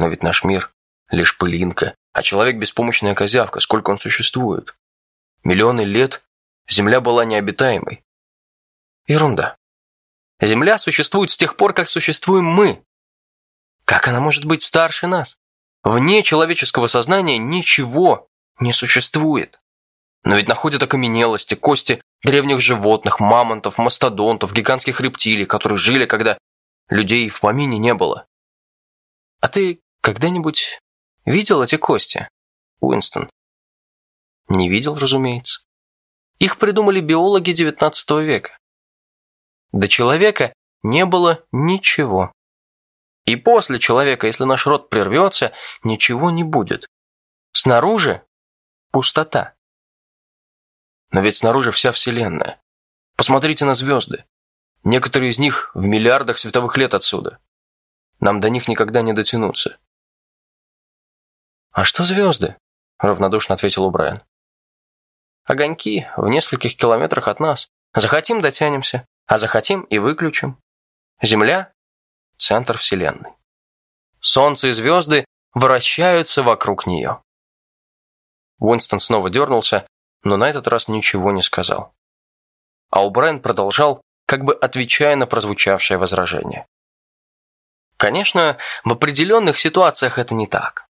Но ведь наш мир – лишь пылинка, а человек – беспомощная козявка. Сколько он существует? Миллионы лет Земля была необитаемой. Ерунда. Земля существует с тех пор, как существуем мы. Как она может быть старше нас? Вне человеческого сознания ничего не существует. Но ведь находят окаменелости, кости древних животных, мамонтов, мастодонтов, гигантских рептилий, которые жили, когда людей в помине не было. А ты когда-нибудь видел эти кости, Уинстон? Не видел, разумеется. Их придумали биологи XIX века. До человека не было ничего. И после человека, если наш род прервется, ничего не будет. Снаружи – пустота. Но ведь снаружи вся Вселенная. Посмотрите на звезды. Некоторые из них в миллиардах световых лет отсюда. Нам до них никогда не дотянуться. «А что звезды?» – равнодушно ответил Убрайан. «Огоньки в нескольких километрах от нас. Захотим – дотянемся, а захотим и выключим. Земля – центр Вселенной. Солнце и звезды вращаются вокруг нее». Уинстон снова дернулся, но на этот раз ничего не сказал. А Убрайан продолжал, как бы отвечая на прозвучавшее возражение. Конечно, в определенных ситуациях это не так.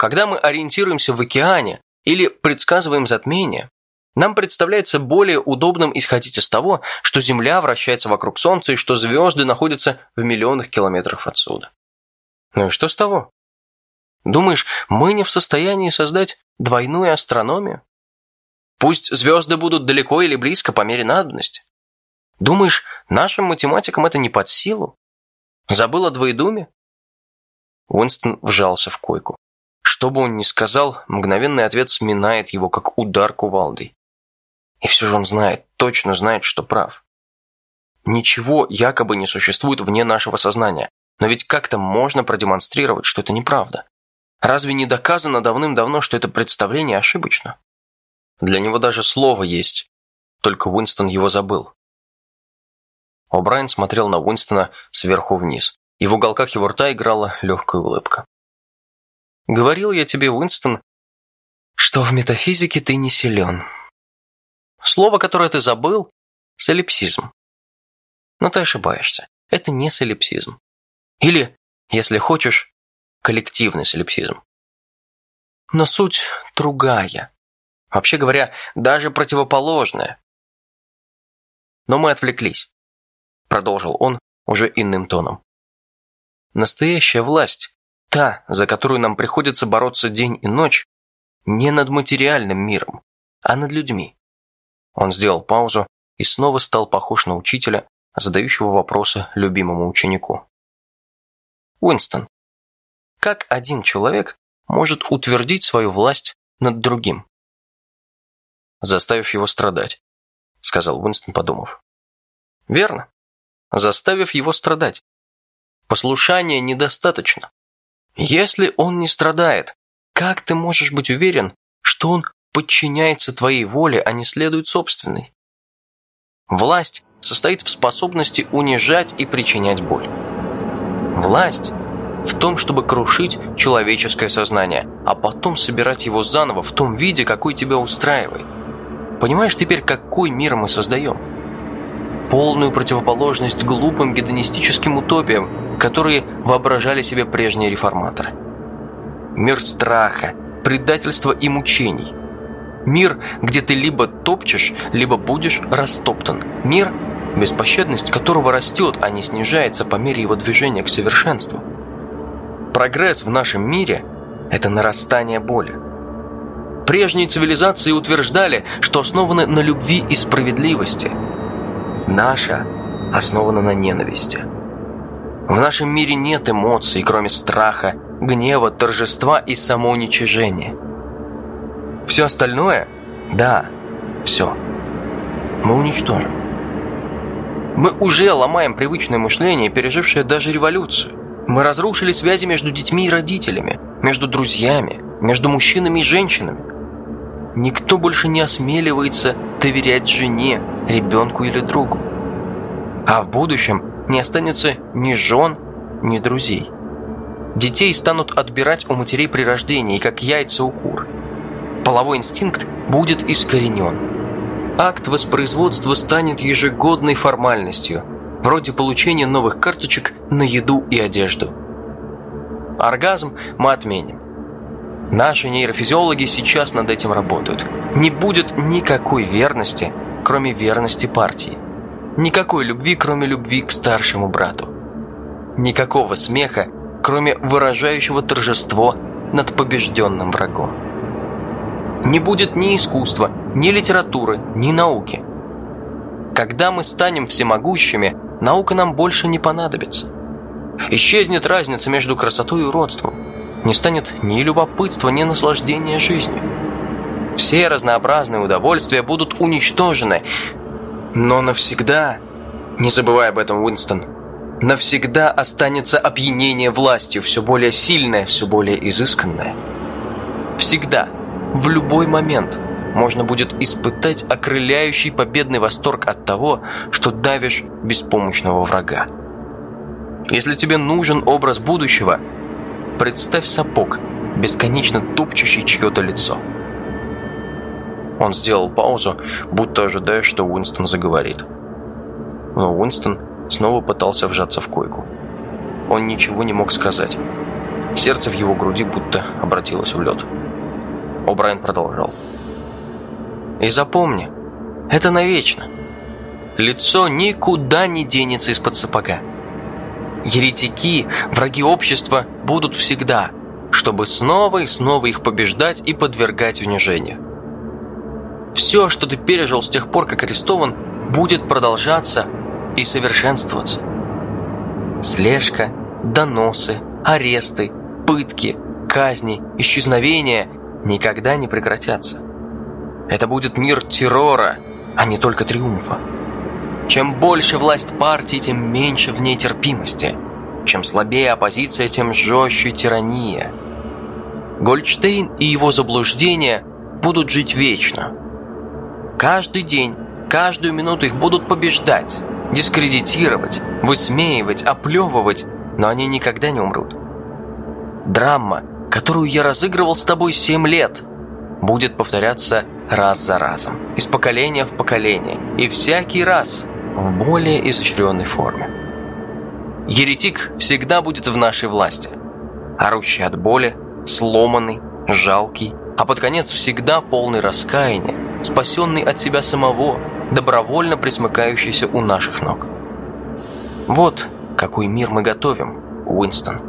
Когда мы ориентируемся в океане или предсказываем затмение, нам представляется более удобным исходить из того, что Земля вращается вокруг Солнца и что звезды находятся в миллионах километров отсюда. Ну и что с того? Думаешь, мы не в состоянии создать двойную астрономию? Пусть звезды будут далеко или близко по мере надобности. Думаешь, нашим математикам это не под силу? Забыл о двоедуме? Уинстон вжался в койку. Что бы он ни сказал, мгновенный ответ сминает его, как удар кувалдой. И все же он знает, точно знает, что прав. Ничего якобы не существует вне нашего сознания. Но ведь как-то можно продемонстрировать, что это неправда. Разве не доказано давным-давно, что это представление ошибочно? Для него даже слово есть, только Уинстон его забыл. О'Брайен смотрел на Уинстона сверху вниз, и в уголках его рта играла легкая улыбка. «Говорил я тебе, Уинстон, что в метафизике ты не силен. Слово, которое ты забыл – солипсизм. Но ты ошибаешься. Это не солипсизм. Или, если хочешь, коллективный солипсизм. Но суть другая. Вообще говоря, даже противоположное. Но мы отвлеклись, продолжил он уже иным тоном. Настоящая власть, та, за которую нам приходится бороться день и ночь, не над материальным миром, а над людьми. Он сделал паузу и снова стал похож на учителя, задающего вопросы любимому ученику. Уинстон, как один человек может утвердить свою власть над другим? заставив его страдать», — сказал Уинстон, подумав. «Верно. Заставив его страдать. Послушания недостаточно. Если он не страдает, как ты можешь быть уверен, что он подчиняется твоей воле, а не следует собственной? Власть состоит в способности унижать и причинять боль. Власть в том, чтобы крушить человеческое сознание, а потом собирать его заново в том виде, какой тебя устраивает. Понимаешь теперь, какой мир мы создаем? Полную противоположность глупым гедонистическим утопиям, которые воображали себе прежние реформаторы. Мир страха, предательства и мучений. Мир, где ты либо топчешь, либо будешь растоптан. Мир, беспощадность которого растет, а не снижается по мере его движения к совершенству. Прогресс в нашем мире – это нарастание боли. Прежние цивилизации утверждали, что основаны на любви и справедливости. Наша основана на ненависти. В нашем мире нет эмоций, кроме страха, гнева, торжества и самоуничижения. Все остальное, да, все, мы уничтожим. Мы уже ломаем привычное мышление, пережившее даже революцию. Мы разрушили связи между детьми и родителями, между друзьями, между мужчинами и женщинами. Никто больше не осмеливается доверять жене, ребенку или другу. А в будущем не останется ни жен, ни друзей. Детей станут отбирать у матерей при рождении, как яйца у кур. Половой инстинкт будет искоренен. Акт воспроизводства станет ежегодной формальностью, вроде получения новых карточек на еду и одежду. Оргазм мы отменим. Наши нейрофизиологи сейчас над этим работают. Не будет никакой верности, кроме верности партии. Никакой любви, кроме любви к старшему брату. Никакого смеха, кроме выражающего торжество над побежденным врагом. Не будет ни искусства, ни литературы, ни науки. Когда мы станем всемогущими, наука нам больше не понадобится. Исчезнет разница между красотой и уродством. Не станет ни любопытства, ни наслаждения жизнью. Все разнообразные удовольствия будут уничтожены. Но навсегда, не забывай об этом, Уинстон, навсегда останется опьянение властью, все более сильное, все более изысканное. Всегда, в любой момент можно будет испытать окрыляющий победный восторг от того, что давишь беспомощного врага. Если тебе нужен образ будущего, представь сапог, бесконечно тупчущий чье-то лицо. Он сделал паузу, будто ожидая, что Уинстон заговорит. Но Уинстон снова пытался вжаться в койку. Он ничего не мог сказать. Сердце в его груди будто обратилось в лед. О'Брайен продолжал. «И запомни, это навечно. Лицо никуда не денется из-под сапога. Еретики, враги общества будут всегда, чтобы снова и снова их побеждать и подвергать унижению. Все, что ты пережил с тех пор, как арестован, будет продолжаться и совершенствоваться. Слежка, доносы, аресты, пытки, казни, исчезновения никогда не прекратятся. Это будет мир террора, а не только триумфа. Чем больше власть партии, тем меньше в ней терпимости. Чем слабее оппозиция, тем жестче тирания. Гольдштейн и его заблуждения будут жить вечно. Каждый день, каждую минуту их будут побеждать, дискредитировать, высмеивать, оплевывать, но они никогда не умрут. Драма, которую я разыгрывал с тобой семь лет, будет повторяться раз за разом, из поколения в поколение, и всякий раз в более изощренной форме. Еретик всегда будет в нашей власти, орущий от боли, сломанный, жалкий, а под конец всегда полный раскаяния, спасенный от себя самого, добровольно присмыкающийся у наших ног. Вот какой мир мы готовим, Уинстон.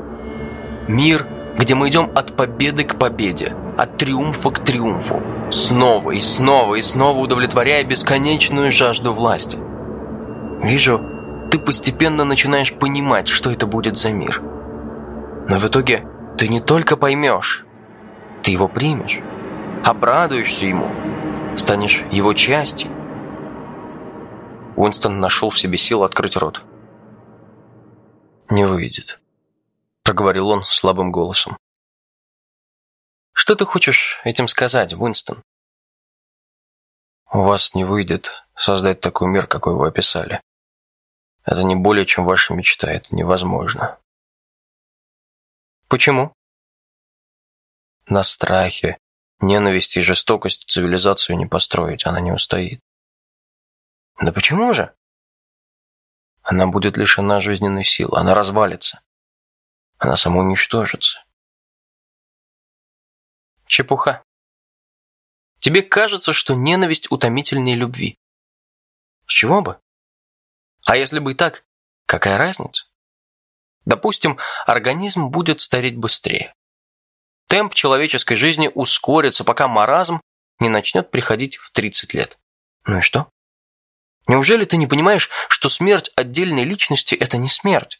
Мир, где мы идем от победы к победе, от триумфа к триумфу, снова и снова и снова удовлетворяя бесконечную жажду власти. Вижу, ты постепенно начинаешь понимать, что это будет за мир. Но в итоге ты не только поймешь, ты его примешь, обрадуешься ему, станешь его частью. Уинстон нашел в себе силу открыть рот. «Не выйдет», — проговорил он слабым голосом. «Что ты хочешь этим сказать, Уинстон?» «У вас не выйдет создать такой мир, какой вы описали. Это не более, чем ваша мечта, это невозможно». «Почему?» «На страхе, ненависти и жестокости цивилизацию не построить, она не устоит». «Да почему же?» Она будет лишена жизненной силы, она развалится. Она самоуничтожится. Чепуха. Тебе кажется, что ненависть утомительнее любви. С чего бы? А если бы и так, какая разница? Допустим, организм будет стареть быстрее. Темп человеческой жизни ускорится, пока маразм не начнет приходить в 30 лет. Ну и что? Неужели ты не понимаешь, что смерть отдельной личности – это не смерть?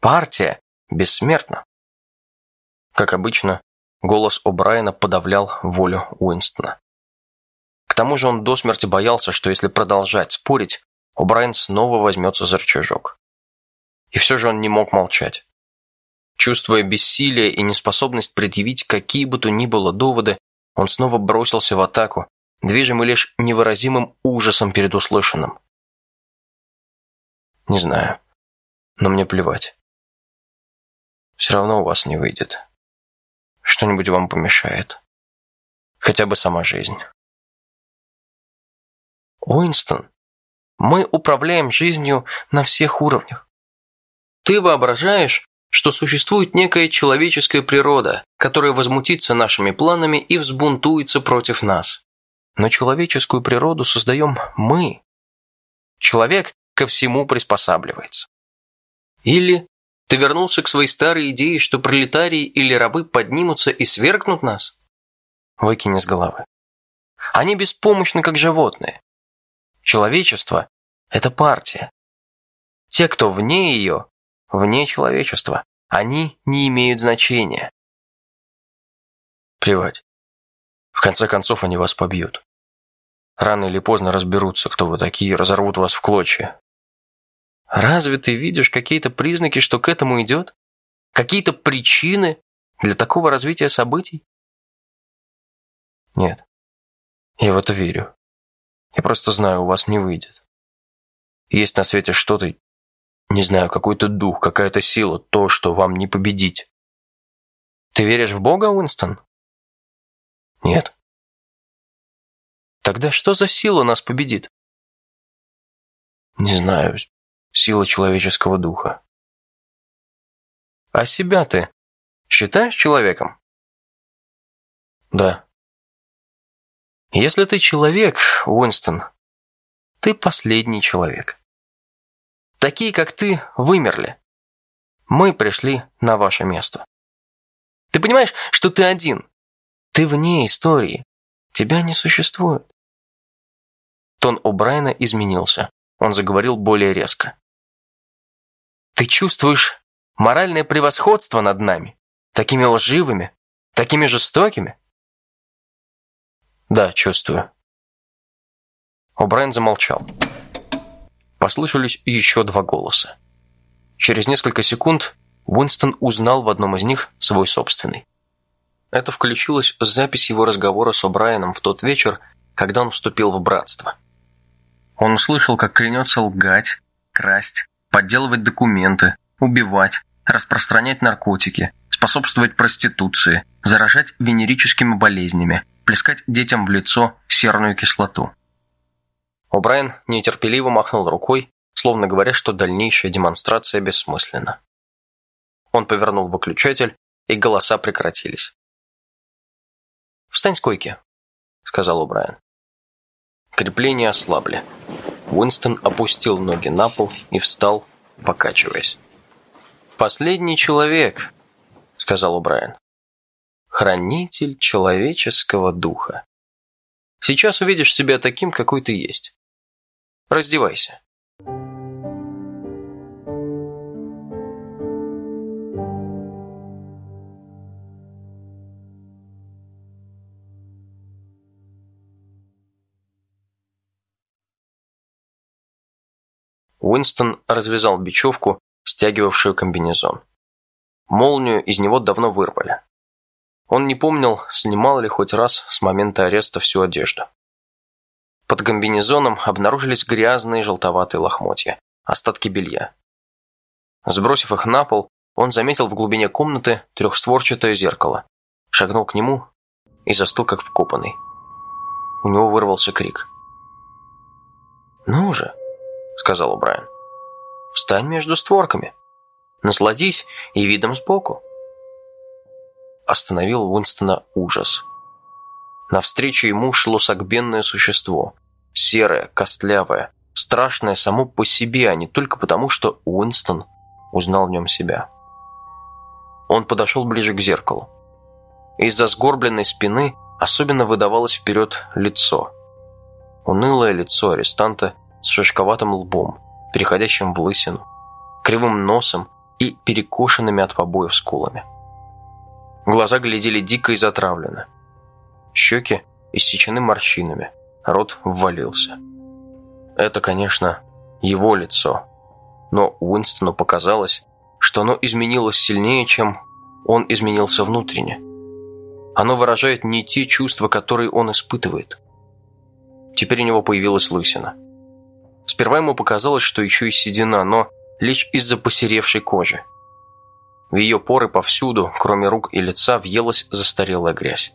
Партия бессмертна. Как обычно, Голос О'Брайена подавлял волю Уинстона. К тому же он до смерти боялся, что если продолжать спорить, О'Брайен снова возьмется за рычажок. И все же он не мог молчать. Чувствуя бессилие и неспособность предъявить какие бы то ни было доводы, он снова бросился в атаку, движимый лишь невыразимым ужасом перед услышанным. Не знаю, но мне плевать. все равно у вас не выйдет. Что-нибудь вам помешает. Хотя бы сама жизнь. Уинстон, мы управляем жизнью на всех уровнях. Ты воображаешь, что существует некая человеческая природа, которая возмутится нашими планами и взбунтуется против нас. Но человеческую природу создаем мы. Человек ко всему приспосабливается. Или ты вернулся к своей старой идее, что пролетарии или рабы поднимутся и свергнут нас? Выкини с головы. Они беспомощны, как животные. Человечество – это партия. Те, кто вне ее, вне человечества. Они не имеют значения. Плевать. В конце концов, они вас побьют. Рано или поздно разберутся, кто вы такие, разорвут вас в клочья. Разве ты видишь какие-то признаки, что к этому идет? Какие-то причины для такого развития событий? Нет. Я в это верю. Я просто знаю, у вас не выйдет. Есть на свете что-то, не знаю, какой-то дух, какая-то сила, то, что вам не победить. Ты веришь в Бога, Уинстон? Нет. Тогда что за сила нас победит? Не знаю. Сила человеческого духа. А себя ты считаешь человеком? Да. Если ты человек, Уинстон, ты последний человек. Такие, как ты, вымерли. Мы пришли на ваше место. Ты понимаешь, что ты один? Ты вне истории. Тебя не существует. Тон О'Брайена изменился. Он заговорил более резко. Ты чувствуешь моральное превосходство над нами? Такими лживыми? Такими жестокими? Да, чувствую. О'Брайен замолчал. Послышались еще два голоса. Через несколько секунд Уинстон узнал в одном из них свой собственный. Это включилось в запись его разговора с О'Брайеном в тот вечер, когда он вступил в братство. Он услышал, как клянется лгать, красть, подделывать документы, убивать, распространять наркотики, способствовать проституции, заражать венерическими болезнями, плескать детям в лицо серную кислоту. О'Брайен нетерпеливо махнул рукой, словно говоря, что дальнейшая демонстрация бессмысленна. Он повернул выключатель, и голоса прекратились. «Встань с койки», — сказал О'Брайен. Крепления ослабли. Уинстон опустил ноги на пол и встал, покачиваясь. «Последний человек», — сказал О'Брайен. «Хранитель человеческого духа. Сейчас увидишь себя таким, какой ты есть. Раздевайся. Уинстон развязал бечевку, стягивавшую комбинезон. Молнию из него давно вырвали. Он не помнил, снимал ли хоть раз с момента ареста всю одежду. Под комбинезоном обнаружились грязные желтоватые лохмотья, остатки белья. Сбросив их на пол, он заметил в глубине комнаты трехстворчатое зеркало, шагнул к нему и застыл как вкопанный. У него вырвался крик. «Ну же», — сказал Брайан, — «встань между створками, насладись и видом сбоку». Остановил Уинстона ужас. Навстречу ему шло согбенное существо, Серое, костлявое, страшное само по себе, а не только потому, что Уинстон узнал в нем себя. Он подошел ближе к зеркалу. Из-за сгорбленной спины особенно выдавалось вперед лицо. Унылое лицо арестанта с шишковатым лбом, переходящим в лысину, кривым носом и перекошенными от побоев скулами. Глаза глядели дико и затравленно. Щеки иссечены морщинами, Рот ввалился. Это, конечно, его лицо. Но Уинстону показалось, что оно изменилось сильнее, чем он изменился внутренне. Оно выражает не те чувства, которые он испытывает. Теперь у него появилась лысина. Сперва ему показалось, что еще и седина, но лишь из-за посеревшей кожи. В ее поры повсюду, кроме рук и лица, въелась застарелая грязь.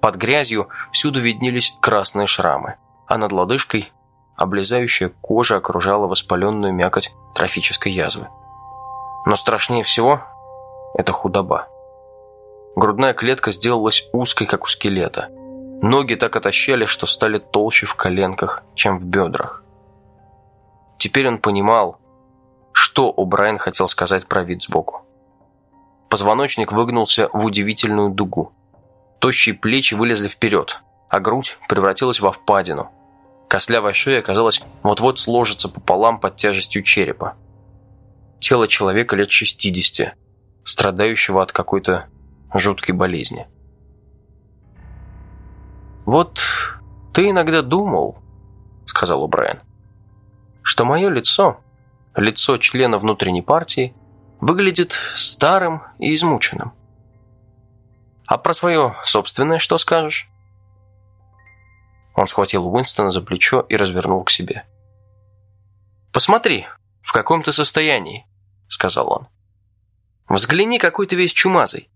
Под грязью всюду виднелись красные шрамы, а над лодыжкой облезающая кожа окружала воспаленную мякоть трофической язвы. Но страшнее всего – это худоба. Грудная клетка сделалась узкой, как у скелета. Ноги так отощали, что стали толще в коленках, чем в бедрах. Теперь он понимал, что О'Брайен хотел сказать про вид сбоку. Позвоночник выгнулся в удивительную дугу. Тощие плечи вылезли вперед, а грудь превратилась во впадину. Костлявая шея, казалось, вот-вот сложится пополам под тяжестью черепа. Тело человека лет 60, страдающего от какой-то жуткой болезни. «Вот ты иногда думал, — сказал Брайан, — что мое лицо, лицо члена внутренней партии, выглядит старым и измученным. А про свое собственное что скажешь?» Он схватил Уинстона за плечо и развернул к себе. «Посмотри, в каком ты состоянии», — сказал он. «Взгляни, какой ты весь чумазый.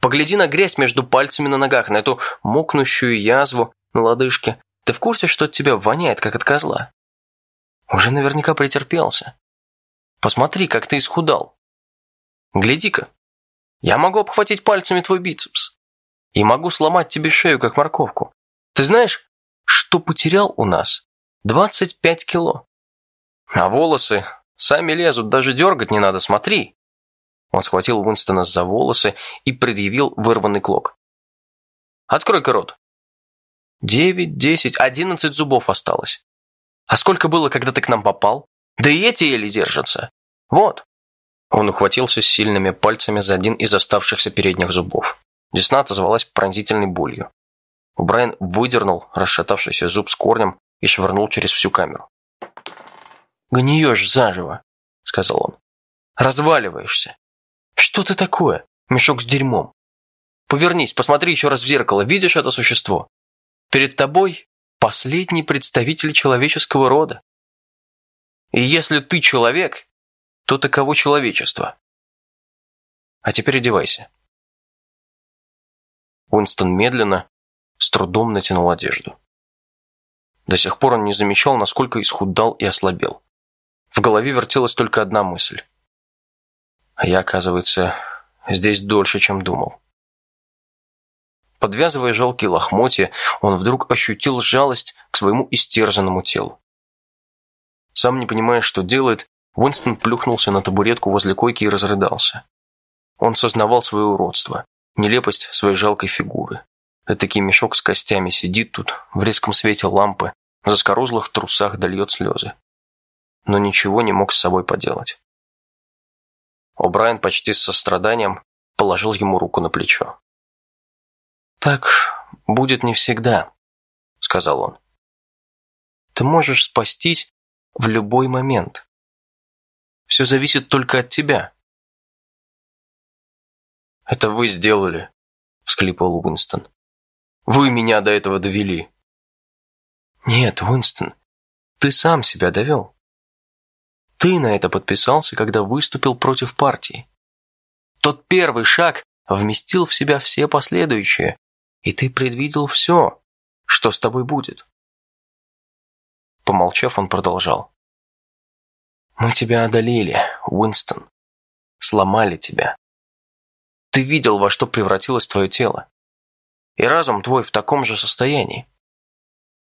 Погляди на грязь между пальцами на ногах, на эту мокнущую язву на лодыжке. Ты в курсе, что от тебя воняет, как от козла? Уже наверняка претерпелся. Посмотри, как ты исхудал. Гляди-ка, я могу обхватить пальцами твой бицепс. И могу сломать тебе шею, как морковку. Ты знаешь, что потерял у нас? 25 кило. А волосы сами лезут, даже дергать не надо, смотри. Он схватил Уинстона за волосы и предъявил вырванный клок. «Открой-ка рот». «Девять, десять, одиннадцать зубов осталось. А сколько было, когда ты к нам попал? Да и эти еле держатся. Вот». Он ухватился сильными пальцами за один из оставшихся передних зубов. Десна отозвалась пронзительной болью. Брайан выдернул расшатавшийся зуб с корнем и швырнул через всю камеру. «Гниешь заживо», — сказал он. «Разваливаешься. Что ты такое? Мешок с дерьмом. Повернись, посмотри еще раз в зеркало. Видишь это существо? Перед тобой последний представитель человеческого рода. И если ты человек, то таково человечество. А теперь одевайся. Уинстон медленно, с трудом натянул одежду. До сих пор он не замечал, насколько исхудал и ослабел. В голове вертелась только одна мысль. А я, оказывается, здесь дольше, чем думал. Подвязывая жалкие лохмотья, он вдруг ощутил жалость к своему истерзанному телу. Сам не понимая, что делает, Уинстон плюхнулся на табуретку возле койки и разрыдался. Он сознавал свое уродство, нелепость своей жалкой фигуры. Этакий мешок с костями сидит тут, в резком свете лампы, в заскорузлых трусах дольет слезы. Но ничего не мог с собой поделать. О'Брайен почти с состраданием положил ему руку на плечо. «Так будет не всегда», — сказал он. «Ты можешь спастись в любой момент. Все зависит только от тебя». «Это вы сделали», — всклипал Уинстон. «Вы меня до этого довели». «Нет, Уинстон, ты сам себя довел. Ты на это подписался, когда выступил против партии. Тот первый шаг вместил в себя все последующие, и ты предвидел все, что с тобой будет. Помолчав, он продолжал. «Мы тебя одолели, Уинстон. Сломали тебя. Ты видел, во что превратилось твое тело. И разум твой в таком же состоянии.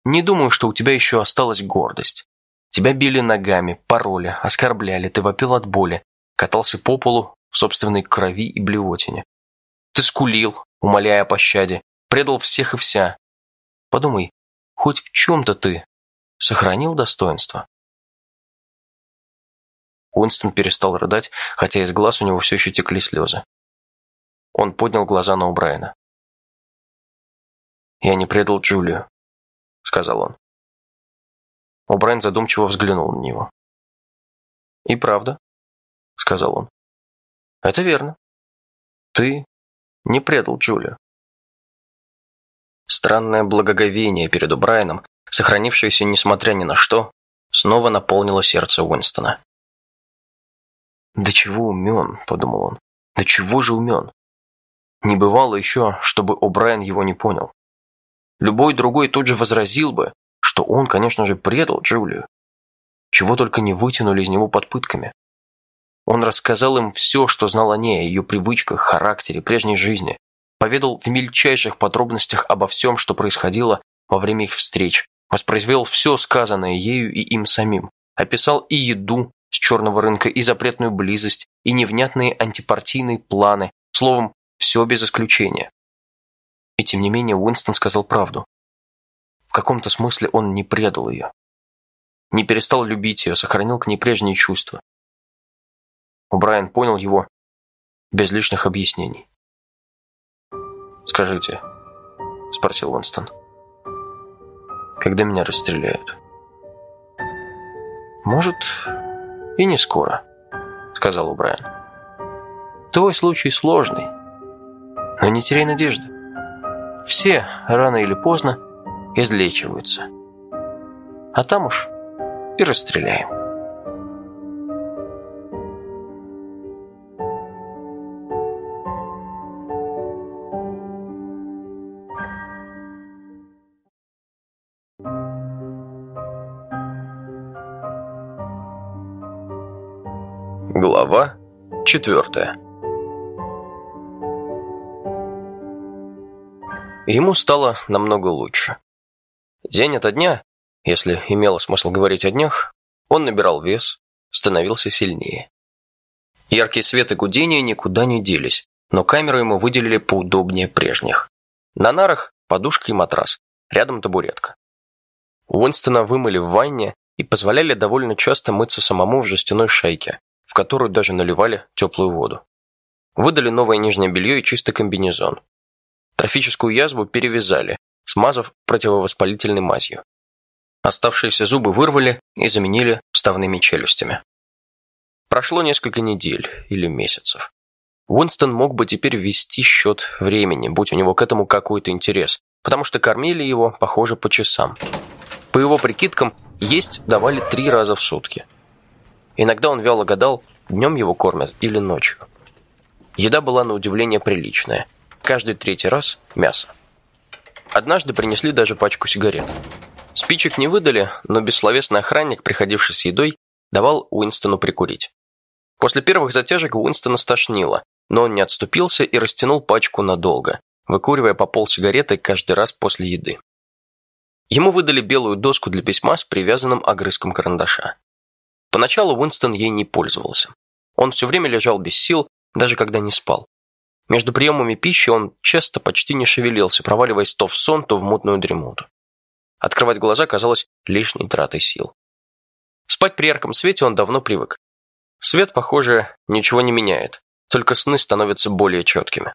Не думаю, что у тебя еще осталась гордость. Тебя били ногами, пороли, оскорбляли, ты вопил от боли, катался по полу в собственной крови и блевотине. Ты скулил, умоляя о пощаде, предал всех и вся. Подумай, хоть в чем-то ты сохранил достоинство? Уинстон перестал рыдать, хотя из глаз у него все еще текли слезы. Он поднял глаза на Убрайена. «Я не предал Джулию», — сказал он. О'Брайен задумчиво взглянул на него. «И правда», — сказал он. «Это верно. Ты не предал Джулию». Странное благоговение перед О'Брайеном, сохранившееся несмотря ни на что, снова наполнило сердце Уинстона. «Да чего умен?» – подумал он. «Да чего же умен?» Не бывало еще, чтобы О'Брайен его не понял. Любой другой тут же возразил бы, что он, конечно же, предал Джулию. Чего только не вытянули из него под пытками. Он рассказал им все, что знал о ней, о ее привычках, характере, прежней жизни. Поведал в мельчайших подробностях обо всем, что происходило во время их встреч. Воспроизвел все сказанное ею и им самим. Описал и еду с черного рынка, и запретную близость, и невнятные антипартийные планы. Словом, все без исключения. И тем не менее Уинстон сказал правду. В каком-то смысле он не предал ее. Не перестал любить ее, сохранил к ней прежние чувства. Брайан понял его без лишних объяснений. «Скажите», — спросил Уинстон, — «когда меня расстреляют?» «Может, и не скоро», — сказал Брайан. «Твой случай сложный, но не теряй надежды. Все, рано или поздно, излечиваются. А там уж и расстреляем. Глава четвертая Ему стало намного лучше. День ото дня, если имело смысл говорить о днях, он набирал вес, становился сильнее. Яркий свет и гудение никуда не делись, но камеру ему выделили поудобнее прежних. На нарах подушка и матрас, рядом табуретка. Уинстона вымыли в ванне и позволяли довольно часто мыться самому в жестяной шайке, в которую даже наливали теплую воду. Выдали новое нижнее белье и чистый комбинезон, Трофическую язву перевязали, смазав противовоспалительной мазью. Оставшиеся зубы вырвали и заменили вставными челюстями. Прошло несколько недель или месяцев. Уинстон мог бы теперь ввести счет времени, будь у него к этому какой-то интерес, потому что кормили его, похоже, по часам. По его прикидкам, есть давали три раза в сутки. Иногда он вяло гадал, днем его кормят или ночью. Еда была на удивление приличная – Каждый третий раз мясо. Однажды принесли даже пачку сигарет. Спичек не выдали, но бессловесный охранник, приходивший с едой, давал Уинстону прикурить. После первых затяжек Уинстона стошнило, но он не отступился и растянул пачку надолго, выкуривая по пол сигареты каждый раз после еды. Ему выдали белую доску для письма с привязанным огрызком карандаша. Поначалу Уинстон ей не пользовался. Он все время лежал без сил, даже когда не спал. Между приемами пищи он часто почти не шевелился, проваливаясь то в сон, то в мутную дремоту. Открывать глаза казалось лишней тратой сил. Спать при ярком свете он давно привык. Свет, похоже, ничего не меняет, только сны становятся более четкими.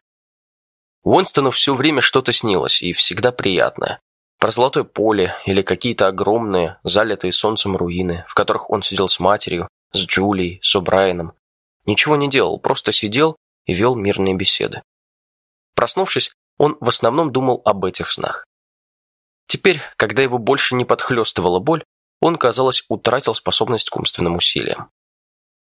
Уинстону все время что-то снилось, и всегда приятное. Про золотое поле или какие-то огромные, залитые солнцем руины, в которых он сидел с матерью, с Джулией, с О'Брайеном. Ничего не делал, просто сидел и вел мирные беседы. Проснувшись, он в основном думал об этих снах. Теперь, когда его больше не подхлестывала боль, он, казалось, утратил способность к умственным усилиям.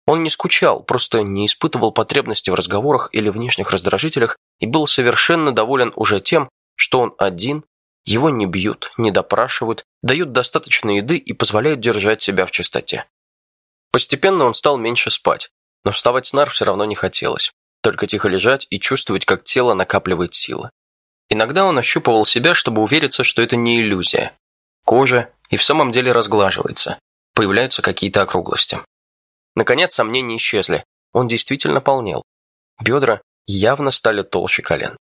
Он не скучал, просто не испытывал потребности в разговорах или внешних раздражителях и был совершенно доволен уже тем, что он один, его не бьют, не допрашивают, дают достаточно еды и позволяют держать себя в чистоте. Постепенно он стал меньше спать, но вставать с нар все равно не хотелось только тихо лежать и чувствовать, как тело накапливает силы. Иногда он ощупывал себя, чтобы увериться, что это не иллюзия. Кожа и в самом деле разглаживается, появляются какие-то округлости. Наконец, сомнения исчезли, он действительно полнел. Бедра явно стали толще колен.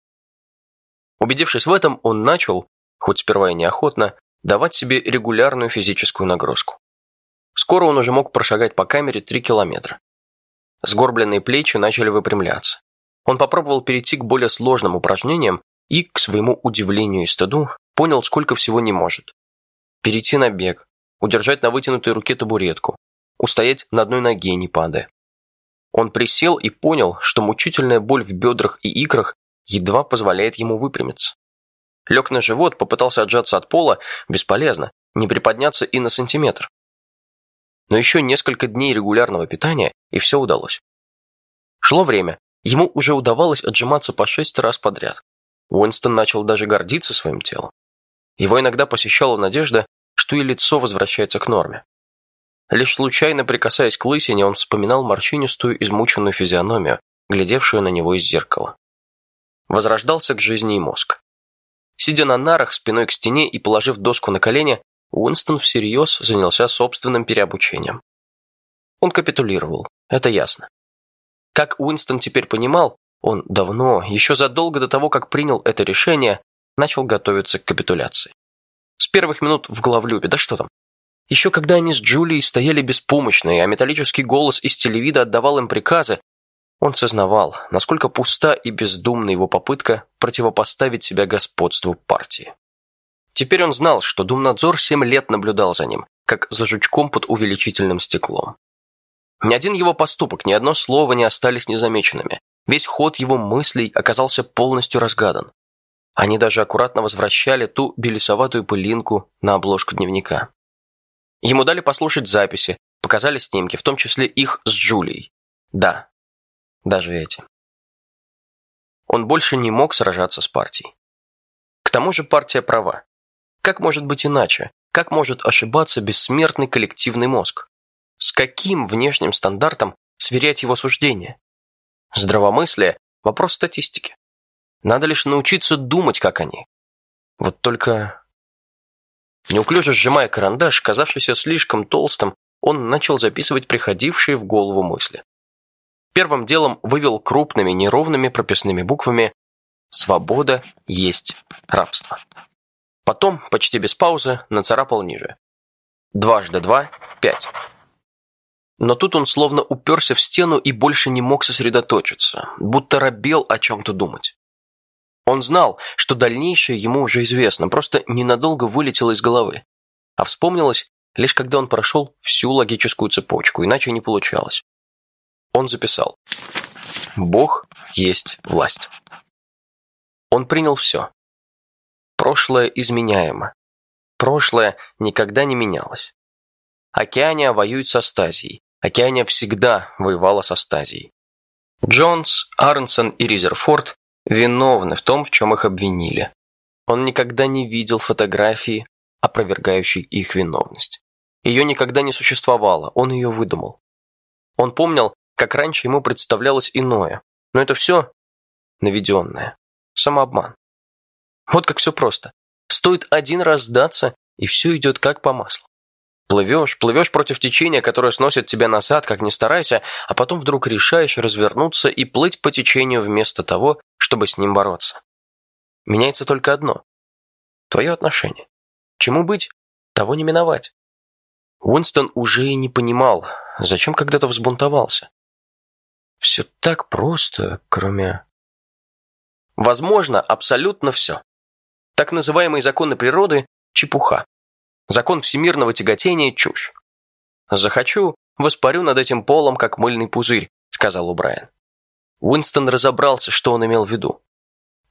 Убедившись в этом, он начал, хоть сперва и неохотно, давать себе регулярную физическую нагрузку. Скоро он уже мог прошагать по камере 3 километра. Сгорбленные плечи начали выпрямляться. Он попробовал перейти к более сложным упражнениям и, к своему удивлению и стыду, понял, сколько всего не может. Перейти на бег, удержать на вытянутой руке табуретку, устоять на одной ноге, не падая. Он присел и понял, что мучительная боль в бедрах и икрах едва позволяет ему выпрямиться. Лег на живот, попытался отжаться от пола, бесполезно, не приподняться и на сантиметр. Но еще несколько дней регулярного питания, и все удалось. Шло время. Ему уже удавалось отжиматься по шесть раз подряд. Уинстон начал даже гордиться своим телом. Его иногда посещала надежда, что и лицо возвращается к норме. Лишь случайно прикасаясь к лысине, он вспоминал морщинистую, измученную физиономию, глядевшую на него из зеркала. Возрождался к жизни и мозг. Сидя на нарах спиной к стене и положив доску на колени, Уинстон всерьез занялся собственным переобучением. Он капитулировал, это ясно. Как Уинстон теперь понимал, он давно, еще задолго до того, как принял это решение, начал готовиться к капитуляции. С первых минут в главлюбе, да что там. Еще когда они с Джулией стояли беспомощные, а металлический голос из телевида отдавал им приказы, он сознавал, насколько пуста и бездумна его попытка противопоставить себя господству партии. Теперь он знал, что Думнадзор семь лет наблюдал за ним, как за жучком под увеличительным стеклом. Ни один его поступок, ни одно слово не остались незамеченными. Весь ход его мыслей оказался полностью разгадан. Они даже аккуратно возвращали ту белесоватую пылинку на обложку дневника. Ему дали послушать записи, показали снимки, в том числе их с Джулией. Да, даже эти. Он больше не мог сражаться с партией. К тому же партия права. Как может быть иначе? Как может ошибаться бессмертный коллективный мозг? С каким внешним стандартом сверять его суждения? Здравомыслие – вопрос статистики. Надо лишь научиться думать, как они. Вот только... Неуклюже сжимая карандаш, казавшийся слишком толстым, он начал записывать приходившие в голову мысли. Первым делом вывел крупными неровными прописными буквами «Свобода есть рабство». Потом, почти без паузы, нацарапал ниже. Дважды два – пять. Но тут он словно уперся в стену и больше не мог сосредоточиться, будто робел о чем-то думать. Он знал, что дальнейшее ему уже известно, просто ненадолго вылетело из головы. А вспомнилось лишь когда он прошел всю логическую цепочку, иначе не получалось. Он записал «Бог есть власть». Он принял все. Прошлое изменяемо. Прошлое никогда не менялось. Океания воюет со Стазией. Океания всегда воевала со Стазией. Джонс, Арнсон и Ризерфорд виновны в том, в чем их обвинили. Он никогда не видел фотографии, опровергающей их виновность. Ее никогда не существовало, он ее выдумал. Он помнил, как раньше ему представлялось иное, но это все наведенное, самообман. Вот как все просто. Стоит один раз сдаться, и все идет как по маслу. Плывешь, плывешь против течения, которое сносит тебя назад, как ни старайся, а потом вдруг решаешь развернуться и плыть по течению вместо того, чтобы с ним бороться. Меняется только одно – твое отношение. Чему быть, того не миновать. Уинстон уже и не понимал, зачем когда-то взбунтовался. Все так просто, кроме... Возможно, абсолютно все. Так называемые законы природы – чепуха. Закон всемирного тяготения – чушь. «Захочу, воспарю над этим полом, как мыльный пузырь», – сказал Убрайан. Уинстон разобрался, что он имел в виду.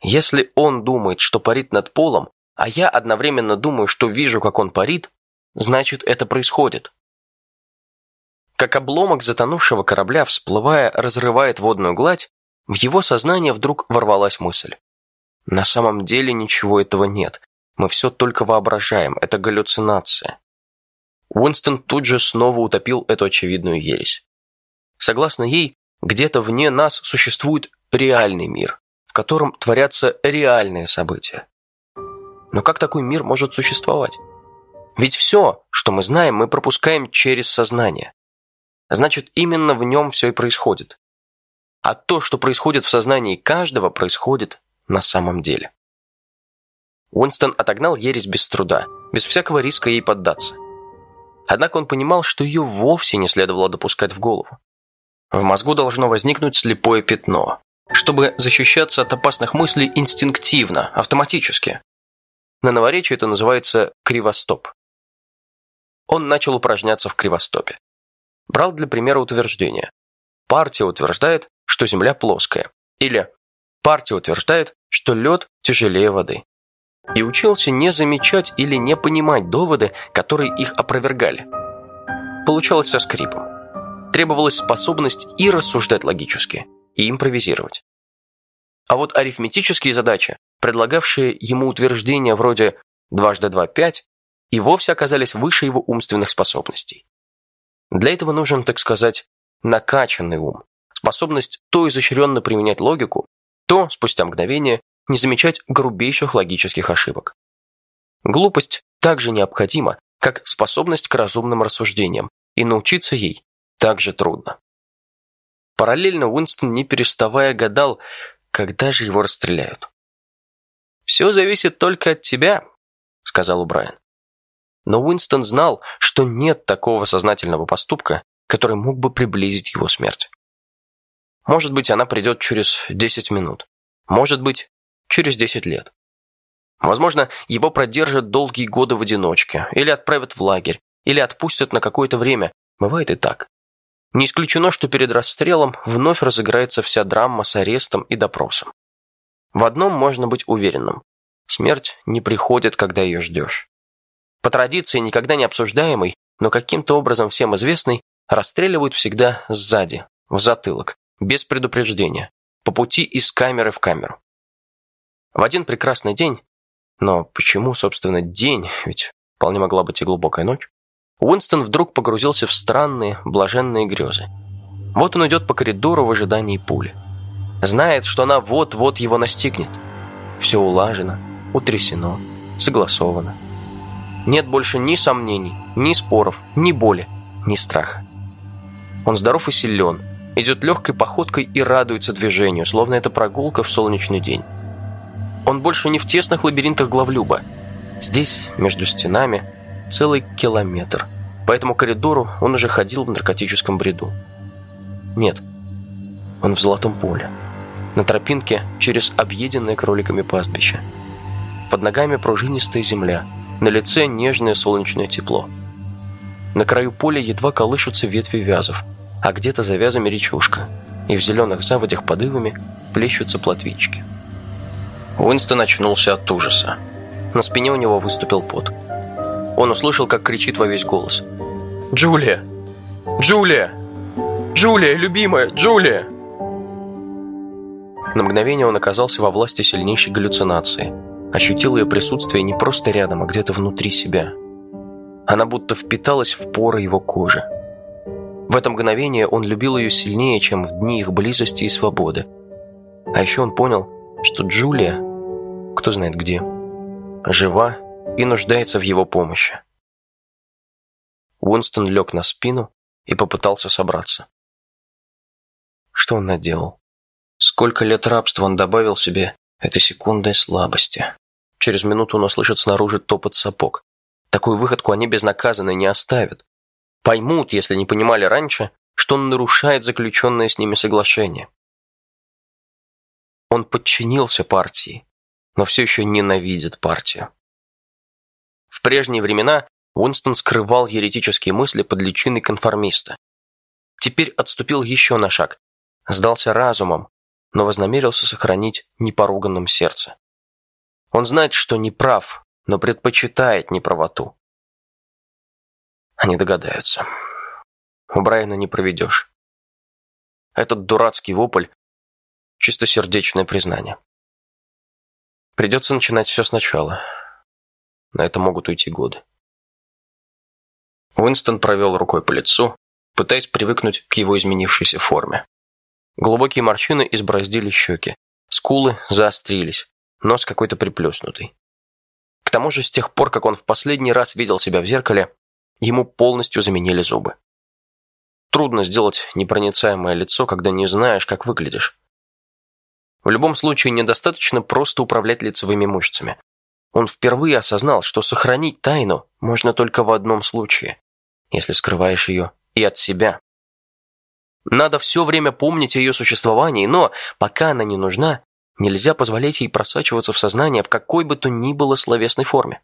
Если он думает, что парит над полом, а я одновременно думаю, что вижу, как он парит, значит, это происходит. Как обломок затонувшего корабля, всплывая, разрывает водную гладь, в его сознание вдруг ворвалась мысль. На самом деле ничего этого нет. Мы все только воображаем, это галлюцинация. Уинстон тут же снова утопил эту очевидную ересь. Согласно ей, где-то вне нас существует реальный мир, в котором творятся реальные события. Но как такой мир может существовать? Ведь все, что мы знаем, мы пропускаем через сознание. Значит, именно в нем все и происходит. А то, что происходит в сознании каждого, происходит на самом деле. Уинстон отогнал ересь без труда, без всякого риска ей поддаться. Однако он понимал, что ее вовсе не следовало допускать в голову. В мозгу должно возникнуть слепое пятно, чтобы защищаться от опасных мыслей инстинктивно, автоматически. На новоречии это называется кривостоп. Он начал упражняться в кривостопе. Брал для примера утверждение. Партия утверждает, что Земля плоская. Или партия утверждает, что лед тяжелее воды. И учился не замечать или не понимать доводы, которые их опровергали. Получалось со скрипом. Требовалась способность и рассуждать логически, и импровизировать. А вот арифметические задачи, предлагавшие ему утверждения вроде «дважды два – пять», и вовсе оказались выше его умственных способностей. Для этого нужен, так сказать, накачанный ум, способность то изощренно применять логику, то, спустя мгновение, не замечать грубейших логических ошибок. Глупость также необходима, как способность к разумным рассуждениям, и научиться ей также трудно. Параллельно Уинстон, не переставая, гадал, когда же его расстреляют. «Все зависит только от тебя», — сказал Брайан. Но Уинстон знал, что нет такого сознательного поступка, который мог бы приблизить его смерть. Может быть, она придет через 10 минут. Может быть, через 10 лет. Возможно, его продержат долгие годы в одиночке, или отправят в лагерь, или отпустят на какое-то время. Бывает и так. Не исключено, что перед расстрелом вновь разыграется вся драма с арестом и допросом. В одном можно быть уверенным. Смерть не приходит, когда ее ждешь. По традиции, никогда не обсуждаемой, но каким-то образом всем известной, расстреливают всегда сзади, в затылок, без предупреждения, по пути из камеры в камеру. В один прекрасный день, но почему, собственно, день, ведь вполне могла быть и глубокая ночь, Уинстон вдруг погрузился в странные, блаженные грезы. Вот он идет по коридору в ожидании пули. Знает, что она вот-вот его настигнет. Все улажено, утрясено, согласовано. Нет больше ни сомнений, ни споров, ни боли, ни страха. Он здоров и силен, идет легкой походкой и радуется движению, словно это прогулка в солнечный день. Он больше не в тесных лабиринтах главлюба. Здесь, между стенами, целый километр. По этому коридору он уже ходил в наркотическом бреду. Нет, он в золотом поле. На тропинке через объеденное кроликами пастбище. Под ногами пружинистая земля, на лице нежное солнечное тепло. На краю поля едва колышутся ветви вязов, а где-то за вязами речушка, и в зеленых заводях под ивами плещутся плотвички. Уинстон очнулся от ужаса. На спине у него выступил пот. Он услышал, как кричит во весь голос. «Джулия! Джулия! Джулия, любимая, Джулия!» На мгновение он оказался во власти сильнейшей галлюцинации. Ощутил ее присутствие не просто рядом, а где-то внутри себя. Она будто впиталась в поры его кожи. В это мгновение он любил ее сильнее, чем в дни их близости и свободы. А еще он понял, что Джулия, кто знает где, жива и нуждается в его помощи. Уинстон лег на спину и попытался собраться. Что он наделал? Сколько лет рабства он добавил себе этой секундной слабости? Через минуту он услышит снаружи топот сапог. Такую выходку они безнаказанно не оставят. Поймут, если не понимали раньше, что он нарушает заключенное с ними соглашение. Он подчинился партии, но все еще ненавидит партию. В прежние времена Уинстон скрывал еретические мысли под личиной конформиста. Теперь отступил еще на шаг, сдался разумом, но вознамерился сохранить непоруганным сердце. Он знает, что не прав, но предпочитает неправоту. Они догадаются. У Брайана не проведешь. Этот дурацкий вопль – чистосердечное признание. Придется начинать все сначала. На это могут уйти годы. Уинстон провел рукой по лицу, пытаясь привыкнуть к его изменившейся форме. Глубокие морщины избороздили щеки, скулы заострились, нос какой-то приплюснутый. К тому же с тех пор, как он в последний раз видел себя в зеркале, ему полностью заменили зубы. Трудно сделать непроницаемое лицо, когда не знаешь, как выглядишь. В любом случае, недостаточно просто управлять лицевыми мышцами. Он впервые осознал, что сохранить тайну можно только в одном случае, если скрываешь ее и от себя. Надо все время помнить о ее существовании, но, пока она не нужна, нельзя позволять ей просачиваться в сознание в какой бы то ни было словесной форме.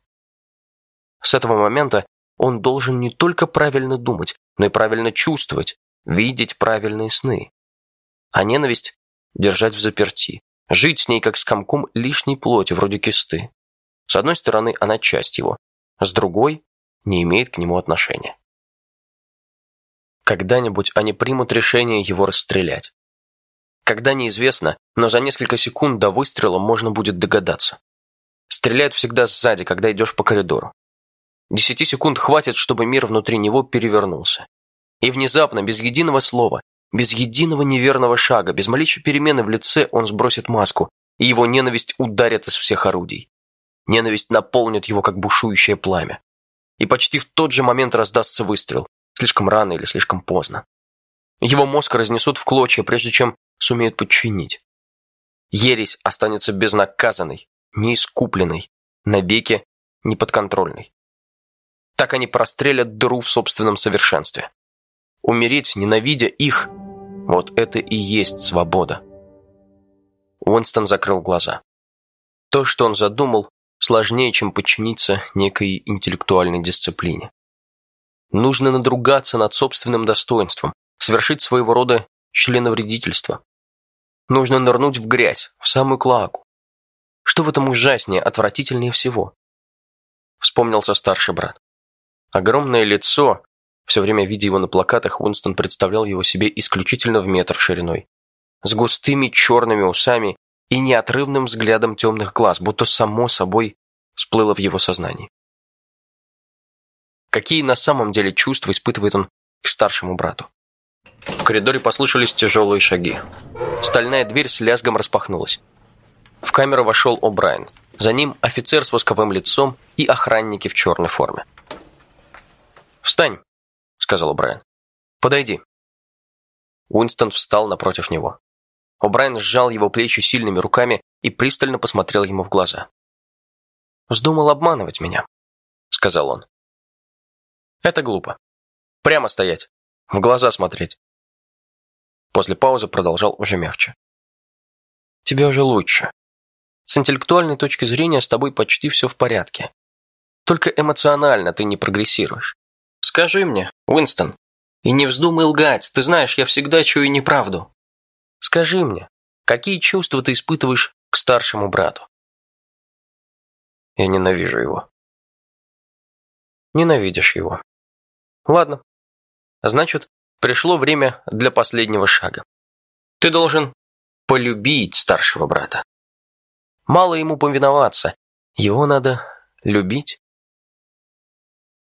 С этого момента он должен не только правильно думать, но и правильно чувствовать, видеть правильные сны. А ненависть держать в заперти, жить с ней как с комком лишней плоти, вроде кисты. С одной стороны, она часть его, с другой – не имеет к нему отношения. Когда-нибудь они примут решение его расстрелять. Когда неизвестно, но за несколько секунд до выстрела можно будет догадаться. Стреляют всегда сзади, когда идешь по коридору. Десяти секунд хватит, чтобы мир внутри него перевернулся. И внезапно, без единого слова, без единого неверного шага, без малейшей перемены в лице он сбросит маску, и его ненависть ударит из всех орудий. Ненависть наполнит его, как бушующее пламя. И почти в тот же момент раздастся выстрел, слишком рано или слишком поздно. Его мозг разнесут в клочья, прежде чем сумеют подчинить. Ересь останется безнаказанной, неискупленной, навеки неподконтрольной. Так они прострелят дыру в собственном совершенстве. Умереть, ненавидя их, вот это и есть свобода. Уинстон закрыл глаза. То, что он задумал, сложнее, чем подчиниться некой интеллектуальной дисциплине. Нужно надругаться над собственным достоинством, совершить своего рода членовредительство. Нужно нырнуть в грязь, в самую клоаку. Что в этом ужаснее, отвратительнее всего? Вспомнился старший брат. Огромное лицо, все время видя его на плакатах, Уинстон представлял его себе исключительно в метр шириной. С густыми черными усами и неотрывным взглядом темных глаз, будто само собой всплыло в его сознании. Какие на самом деле чувства испытывает он к старшему брату? В коридоре послышались тяжелые шаги. Стальная дверь с лязгом распахнулась. В камеру вошел О'Брайен. За ним офицер с восковым лицом и охранники в черной форме. «Встань!» сказал Брайан. «Подойди». Уинстон встал напротив него. О'Брайен сжал его плечи сильными руками и пристально посмотрел ему в глаза. «Вздумал обманывать меня», — сказал он. «Это глупо. Прямо стоять. В глаза смотреть». После паузы продолжал уже мягче. «Тебе уже лучше. С интеллектуальной точки зрения с тобой почти все в порядке. Только эмоционально ты не прогрессируешь. Скажи мне, Уинстон, и не вздумай лгать, ты знаешь, я всегда чую неправду. Скажи мне, какие чувства ты испытываешь к старшему брату? Я ненавижу его. Ненавидишь его. Ладно. Значит, пришло время для последнего шага. Ты должен полюбить старшего брата. Мало ему повиноваться, его надо любить.